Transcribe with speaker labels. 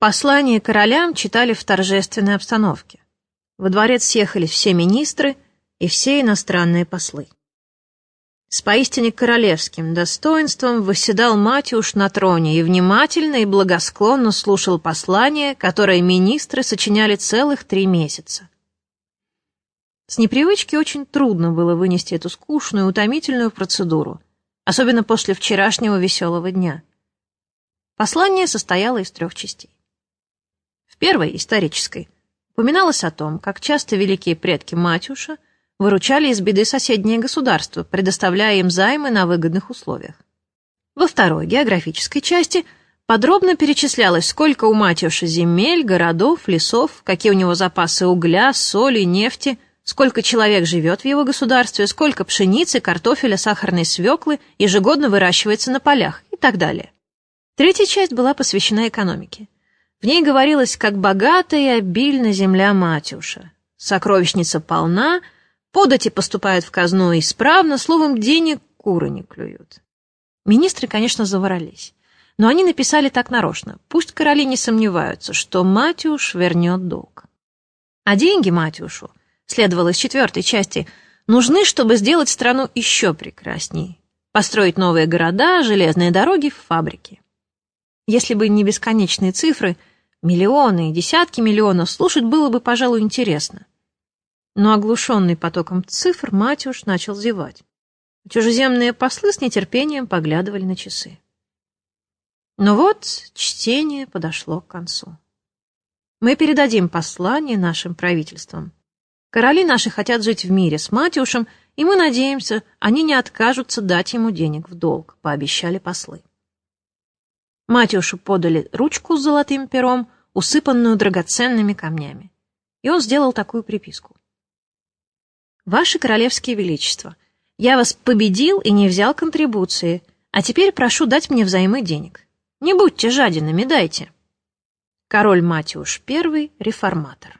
Speaker 1: Послание королям читали в торжественной обстановке. Во дворец съехались все министры и все иностранные послы. С поистине королевским достоинством восседал Матюш на троне и внимательно и благосклонно слушал послание, которое министры сочиняли целых три месяца. С непривычки очень трудно было вынести эту скучную, утомительную процедуру, особенно после вчерашнего веселого дня. Послание состояло из трех частей. Первой, исторической, упоминалось о том, как часто великие предки Матюша выручали из беды соседние государства, предоставляя им займы на выгодных условиях. Во второй, географической части, подробно перечислялось, сколько у Матюша земель, городов, лесов, какие у него запасы угля, соли, нефти – сколько человек живет в его государстве, сколько пшеницы, картофеля, сахарной свеклы ежегодно выращивается на полях и так далее. Третья часть была посвящена экономике. В ней говорилось, как богата и обильна земля Матюша. Сокровищница полна, подати поступают в казну исправно, словом, денег куры не клюют. Министры, конечно, заворались. Но они написали так нарочно. Пусть короли не сомневаются, что Матюш вернет долг. А деньги Матюшу следовало из четвертой части, нужны, чтобы сделать страну еще прекраснее, построить новые города, железные дороги, фабрики. Если бы не бесконечные цифры, миллионы и десятки миллионов, слушать было бы, пожалуй, интересно. Но оглушенный потоком цифр Матюш начал зевать. Чужеземные послы с нетерпением поглядывали на часы. Но вот чтение подошло к концу. Мы передадим послание нашим правительствам. Короли наши хотят жить в мире с Матюшем, и мы надеемся, они не откажутся дать ему денег в долг, пообещали послы. Матюшу подали ручку с золотым пером, усыпанную драгоценными камнями. И он сделал такую приписку. «Ваше Королевские Величество, я вас победил и не взял контрибуции, а теперь прошу дать мне взаймы денег. Не будьте жадинами, дайте». Король Матюш I, реформатор.